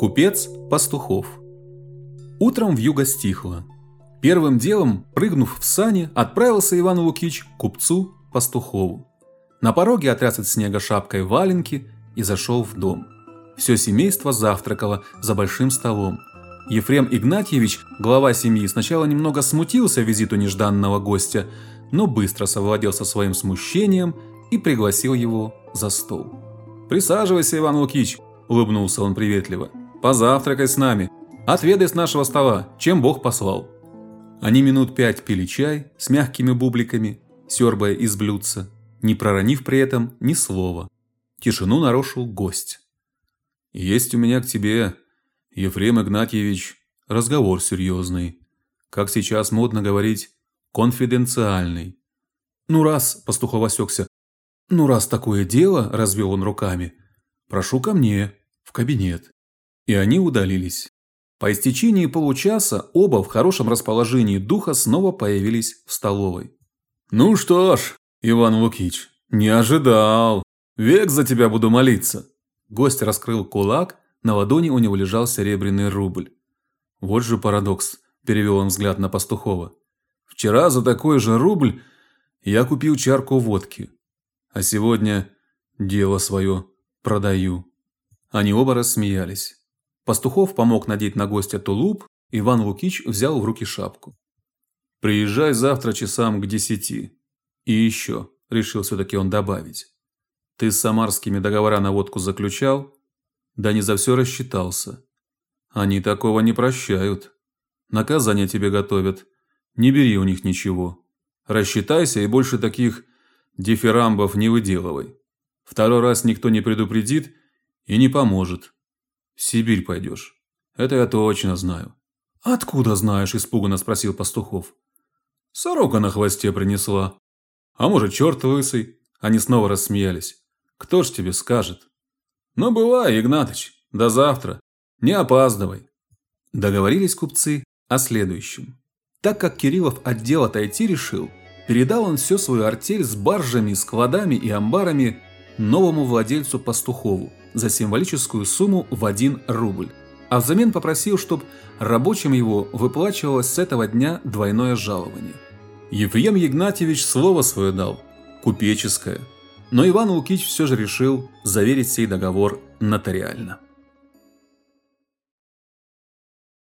Купец Пастухов. Утром вьюга стихла. Первым делом, прыгнув в сани, отправился Иван Лукич к купцу Пастухову. На пороге отряс от снега шапкой валенки и зашел в дом. Все семейство завтракало за большим столом. Ефрем Игнатьевич, глава семьи, сначала немного смутился визиту нежданного гостя, но быстро совладел со своим смущением и пригласил его за стол. «Присаживайся, Иван Лукич», – улыбнулся он приветливо. «Позавтракай с нами. Отведай с нашего стола, чем Бог послал». Они минут пять пили чай с мягкими бубликами, сербая из блюдца, не проронив при этом ни слова. Тишину нарушил гость. «Есть у меня к тебе, Ефрем Игнатьевич, разговор серьезный. Как сейчас модно говорить, конфиденциальный. Ну раз, пастухов осекся, ну раз такое дело, развел он руками, прошу ко мне, в кабинет. И они удалились. По истечении получаса оба в хорошем расположении духа снова появились в столовой. «Ну что ж, Иван Лукич, не ожидал. Век за тебя буду молиться». Гость раскрыл кулак, на ладони у него лежал серебряный рубль. «Вот же парадокс», – перевел он взгляд на Пастухова. «Вчера за такой же рубль я купил чарку водки, а сегодня дело свое продаю». Они оба рассмеялись. Пастухов помог надеть на гостя тулуп, Иван Лукич взял в руки шапку. «Приезжай завтра часам к десяти. И еще», – решил все-таки он добавить. «Ты с самарскими договора на водку заключал?» «Да не за все рассчитался. Они такого не прощают. Наказание тебе готовят. Не бери у них ничего. Рассчитайся и больше таких дифирамбов не выделывай. Второй раз никто не предупредит и не поможет. В Сибирь пойдешь. Это я точно знаю. Откуда знаешь? испуганно спросил Пастухов. Сорока на хвосте принесла. А может, черт лысый? Они снова рассмеялись. Кто ж тебе скажет? Ну, бывай, Игнатыч. До завтра. Не опаздывай. Договорились купцы о следующем. Так как Кириллов отдел отойти решил, передал он всю свою артель с баржами, складами и амбарами новому владельцу Пастухову за символическую сумму в 1 рубль, а взамен попросил, чтобы рабочим его выплачивалось с этого дня двойное жалование. Ефрем Игнатьевич слово свое дал, купеческое, но Иван Лукич все же решил заверить сей договор нотариально.